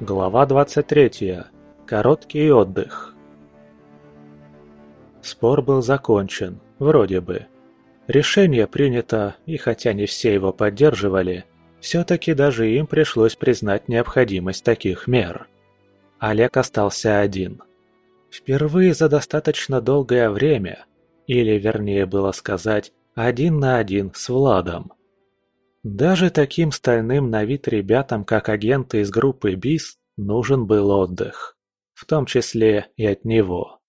Глава 23. Короткий отдых. Спор был закончен, вроде бы. Решение принято, и хотя не все его поддерживали, все-таки даже им пришлось признать необходимость таких мер. Олег остался один. Впервые за достаточно долгое время, или вернее было сказать, один на один с Владом. Даже таким стальным на вид ребятам, как агенты из группы БИС, нужен был отдых. В том числе и от него.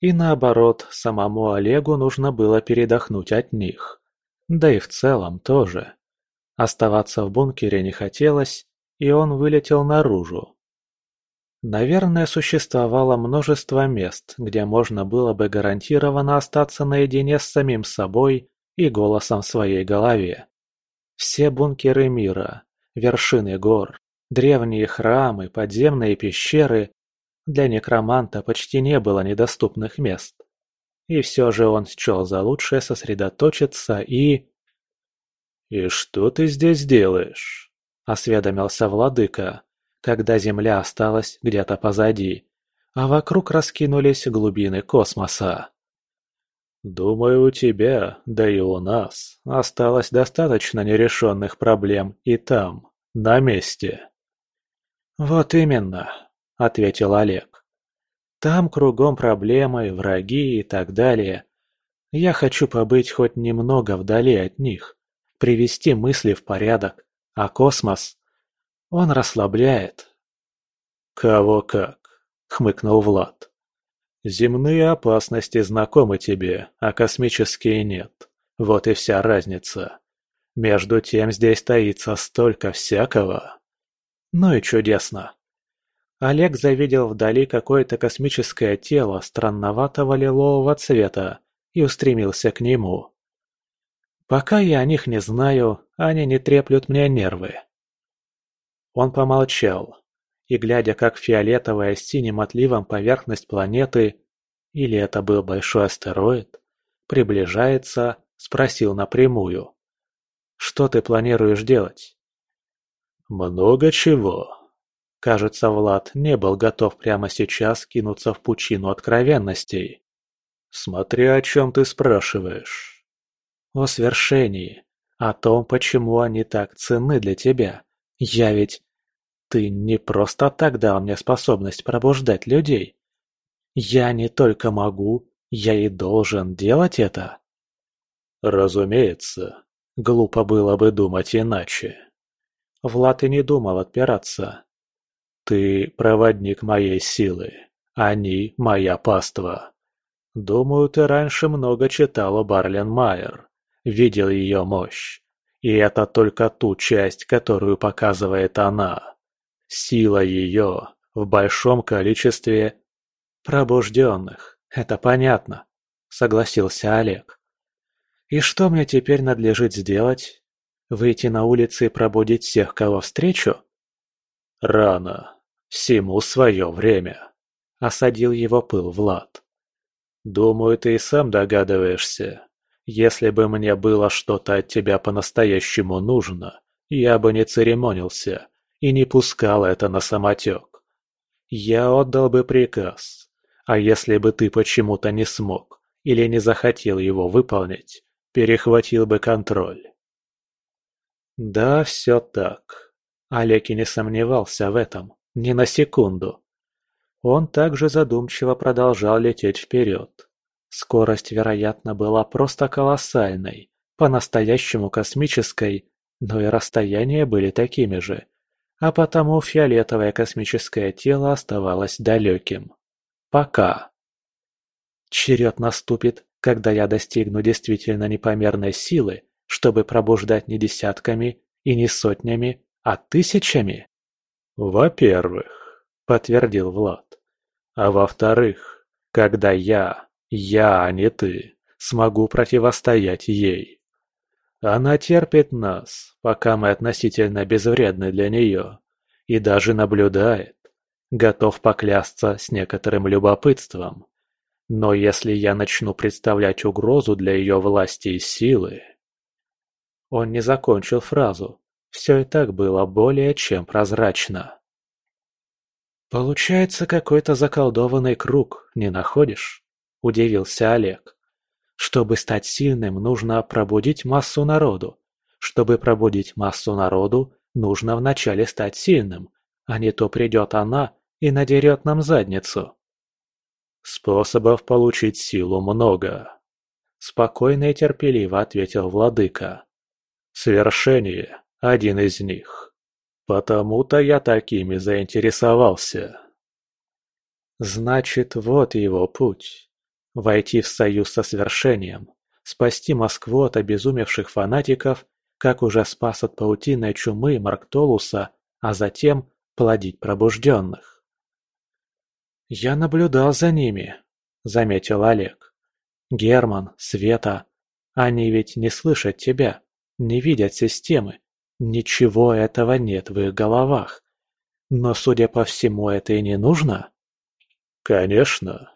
И наоборот, самому Олегу нужно было передохнуть от них. Да и в целом тоже. Оставаться в бункере не хотелось, и он вылетел наружу. Наверное, существовало множество мест, где можно было бы гарантированно остаться наедине с самим собой и голосом в своей голове. Все бункеры мира, вершины гор, древние храмы, подземные пещеры – для некроманта почти не было недоступных мест. И все же он счел за лучшее сосредоточиться и… «И что ты здесь делаешь?» – осведомился владыка, когда Земля осталась где-то позади, а вокруг раскинулись глубины космоса. Думаю, у тебя, да и у нас, осталось достаточно нерешенных проблем и там, на месте. Вот именно, ответил Олег. Там кругом проблемы, враги и так далее. Я хочу побыть хоть немного вдали от них, привести мысли в порядок, а космос, он расслабляет. Кого как, хмыкнул Влад. Земные опасности знакомы тебе, а космические нет. Вот и вся разница. Между тем здесь таится столько всякого. Ну и чудесно. Олег завидел вдали какое-то космическое тело странноватого лилового цвета и устремился к нему. Пока я о них не знаю, они не треплют мне нервы. Он помолчал, и глядя, как фиолетовая с синим отливом поверхность планеты, или это был большой астероид, приближается, спросил напрямую. «Что ты планируешь делать?» «Много чего». Кажется, Влад не был готов прямо сейчас кинуться в пучину откровенностей. «Смотри, о чем ты спрашиваешь». «О свершении, о том, почему они так ценны для тебя. Я ведь ты не просто так дал мне способность пробуждать людей. Я не только могу, я и должен делать это. Разумеется, глупо было бы думать иначе. Влад и не думал отпираться. Ты проводник моей силы, они моя паства. Думаю, ты раньше много читал о Барлен Майер, видел ее мощь. И это только ту часть, которую показывает она. Сила ее в большом количестве пробужденных, это понятно, согласился Олег. И что мне теперь надлежит сделать? Выйти на улицы и пробудить всех, кого встречу? Рано. Всему свое время. Осадил его пыл Влад. Думаю, ты и сам догадываешься. Если бы мне было что-то от тебя по-настоящему нужно, я бы не церемонился и не пускал это на самотек. Я отдал бы приказ, а если бы ты почему-то не смог или не захотел его выполнить, перехватил бы контроль. Да, все так. Олег и не сомневался в этом, ни на секунду. Он также задумчиво продолжал лететь вперед. Скорость, вероятно, была просто колоссальной, по-настоящему космической, но и расстояния были такими же а потому фиолетовое космическое тело оставалось далеким. Пока. Черед наступит, когда я достигну действительно непомерной силы, чтобы пробуждать не десятками и не сотнями, а тысячами? Во-первых, подтвердил Влад. А во-вторых, когда я, я, а не ты, смогу противостоять ей. Она терпит нас, пока мы относительно безвредны для нее, и даже наблюдает, готов поклясться с некоторым любопытством. Но если я начну представлять угрозу для ее власти и силы... Он не закончил фразу. Все и так было более чем прозрачно. «Получается какой-то заколдованный круг, не находишь?» – удивился Олег. «Чтобы стать сильным, нужно пробудить массу народу. Чтобы пробудить массу народу, нужно вначале стать сильным, а не то придет она и надерет нам задницу». «Способов получить силу много», – спокойно и терпеливо ответил владыка. «Свершение – один из них». Потому-то я такими заинтересовался. Значит, вот его путь. Войти в союз со свершением, спасти Москву от обезумевших фанатиков, как уже спас от паутинной чумы Марктолуса, а затем плодить пробужденных. «Я наблюдал за ними», — заметил Олег. «Герман, Света, они ведь не слышат тебя, не видят системы, Ничего этого нет в их головах. Но, судя по всему, это и не нужно? Конечно.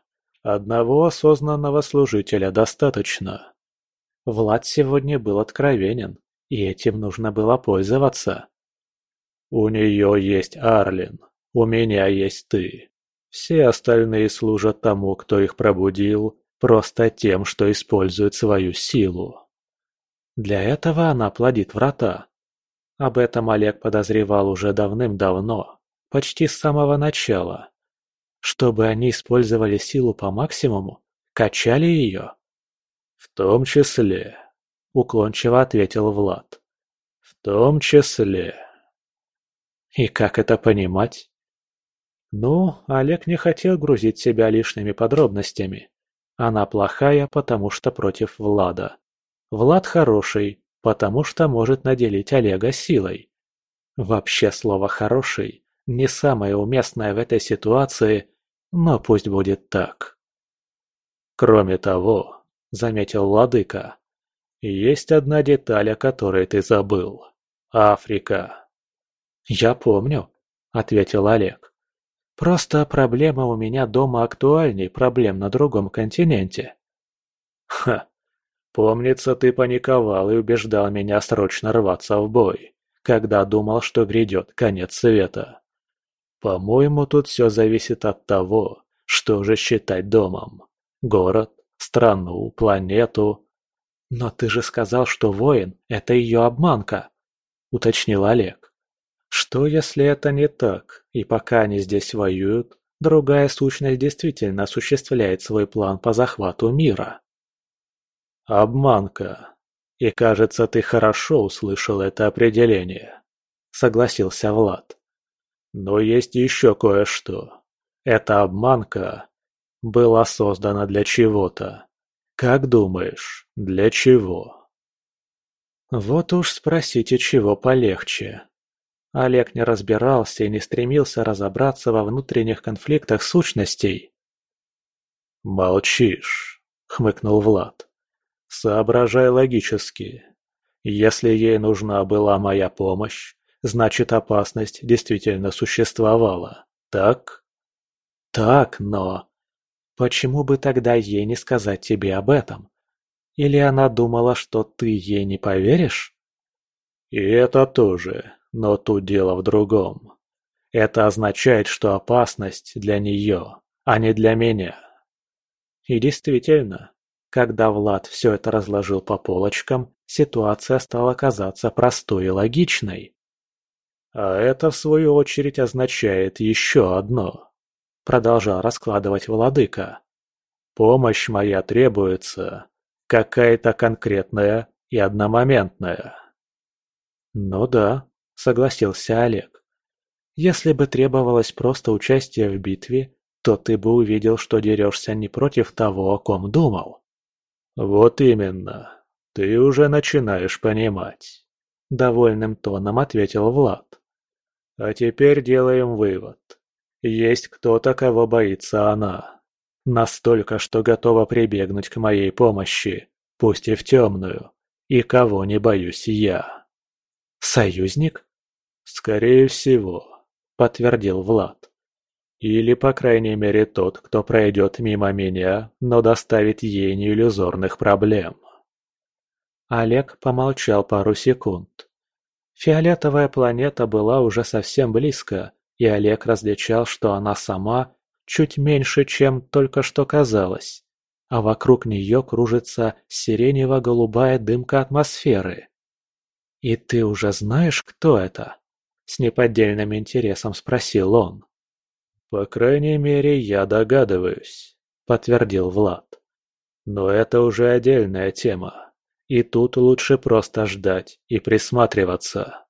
Одного осознанного служителя достаточно. Влад сегодня был откровенен, и этим нужно было пользоваться. У нее есть Арлин, у меня есть ты. Все остальные служат тому, кто их пробудил, просто тем, что использует свою силу. Для этого она плодит врата, об этом Олег подозревал уже давным-давно, почти с самого начала. Чтобы они использовали силу по максимуму, качали ее. «В том числе», — уклончиво ответил Влад. «В том числе». И как это понимать? Ну, Олег не хотел грузить себя лишними подробностями. Она плохая, потому что против Влада. Влад хороший, потому что может наделить Олега силой. Вообще слово «хороший» не самое уместное в этой ситуации, но пусть будет так. Кроме того, заметил Владыка, есть одна деталь, о которой ты забыл. Африка. Я помню, ответил Олег. Просто проблема у меня дома актуальней проблем на другом континенте. Ха, Помнится, ты паниковал и убеждал меня срочно рваться в бой, когда думал, что грядет конец света. По-моему, тут все зависит от того, что же считать домом. Город, страну, планету. Но ты же сказал, что воин – это ее обманка, уточнил Олег. Что, если это не так, и пока они здесь воюют, другая сущность действительно осуществляет свой план по захвату мира? «Обманка. И кажется, ты хорошо услышал это определение», — согласился Влад. «Но есть еще кое-что. Эта обманка была создана для чего-то. Как думаешь, для чего?» Вот уж спросите, чего полегче. Олег не разбирался и не стремился разобраться во внутренних конфликтах сущностей. «Молчишь», — хмыкнул Влад. Соображай логически. Если ей нужна была моя помощь, значит опасность действительно существовала, так? Так, но... Почему бы тогда ей не сказать тебе об этом? Или она думала, что ты ей не поверишь? И это тоже, но тут дело в другом. Это означает, что опасность для нее, а не для меня. И действительно, когда Влад все это разложил по полочкам, ситуация стала казаться простой и логичной. А это, в свою очередь, означает еще одно. Продолжал раскладывать владыка. Помощь моя требуется, какая-то конкретная и одномоментная. Ну да, согласился Олег. Если бы требовалось просто участие в битве, то ты бы увидел, что дерешься не против того, о ком думал. «Вот именно. Ты уже начинаешь понимать», — довольным тоном ответил Влад. «А теперь делаем вывод. Есть кто-то, кого боится она. Настолько, что готова прибегнуть к моей помощи, пусть и в темную, и кого не боюсь я». «Союзник?» «Скорее всего», — подтвердил Влад. Или, по крайней мере, тот, кто пройдет мимо меня, но доставит ей неиллюзорных проблем. Олег помолчал пару секунд. Фиолетовая планета была уже совсем близко, и Олег различал, что она сама чуть меньше, чем только что казалось, а вокруг нее кружится сиренево-голубая дымка атмосферы. «И ты уже знаешь, кто это?» — с неподдельным интересом спросил он. «По крайней мере, я догадываюсь», — подтвердил Влад. «Но это уже отдельная тема, и тут лучше просто ждать и присматриваться».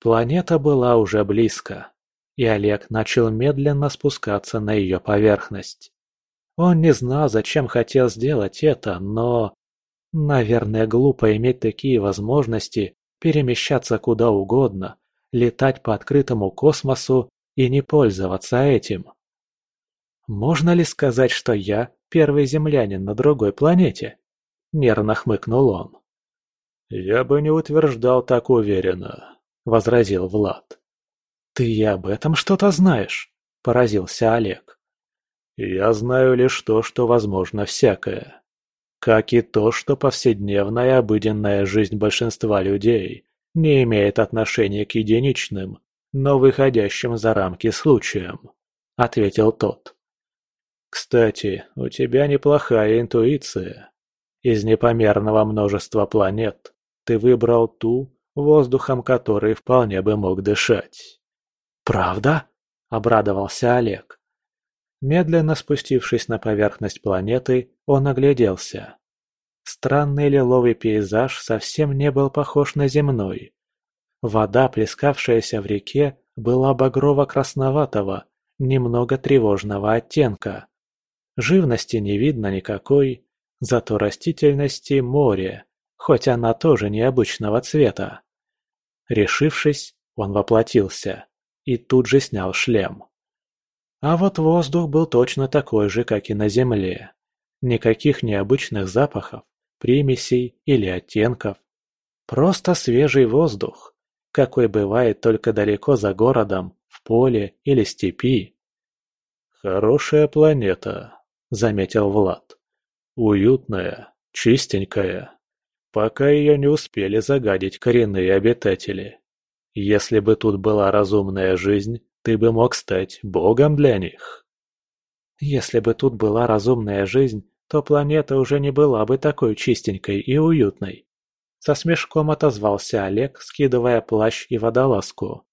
Планета была уже близко, и Олег начал медленно спускаться на ее поверхность. Он не знал, зачем хотел сделать это, но... Наверное, глупо иметь такие возможности перемещаться куда угодно, летать по открытому космосу и не пользоваться этим. «Можно ли сказать, что я первый землянин на другой планете?» – нервно хмыкнул он. «Я бы не утверждал так уверенно», – возразил Влад. «Ты и об этом что-то знаешь?» – поразился Олег. «Я знаю лишь то, что возможно всякое. Как и то, что повседневная обыденная жизнь большинства людей не имеет отношения к единичным, но выходящим за рамки случаям», – ответил тот. «Кстати, у тебя неплохая интуиция. Из непомерного множества планет ты выбрал ту, воздухом которой вполне бы мог дышать». «Правда?» – обрадовался Олег. Медленно спустившись на поверхность планеты, он огляделся. Странный лиловый пейзаж совсем не был похож на земной. Вода, плескавшаяся в реке, была багрово-красноватого, немного тревожного оттенка. Живности не видно никакой, зато растительности море, хоть она тоже необычного цвета. Решившись, он воплотился и тут же снял шлем. А вот воздух был точно такой же, как и на Земле. Никаких необычных запахов, примесей или оттенков. Просто свежий воздух какой бывает только далеко за городом, в поле или степи. «Хорошая планета», — заметил Влад. «Уютная, чистенькая. Пока ее не успели загадить коренные обитатели. Если бы тут была разумная жизнь, ты бы мог стать богом для них». «Если бы тут была разумная жизнь, то планета уже не была бы такой чистенькой и уютной», со смешком отозвался Олег, скидывая плащ и водолазку.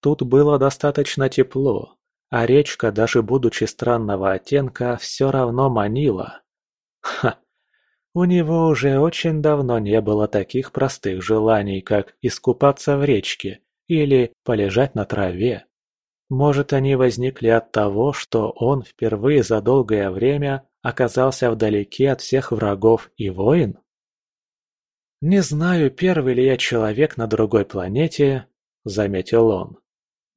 Тут было достаточно тепло, а речка, даже будучи странного оттенка, все равно манила. Ха! У него уже очень давно не было таких простых желаний, как искупаться в речке или полежать на траве. Может, они возникли от того, что он впервые за долгое время оказался вдалеке от всех врагов и войн? «Не знаю, первый ли я человек на другой планете», — заметил он.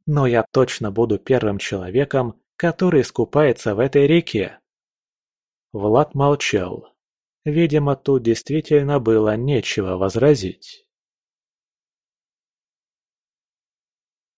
«Но я точно буду первым человеком, который искупается в этой реке». Влад молчал. Видимо, тут действительно было нечего возразить.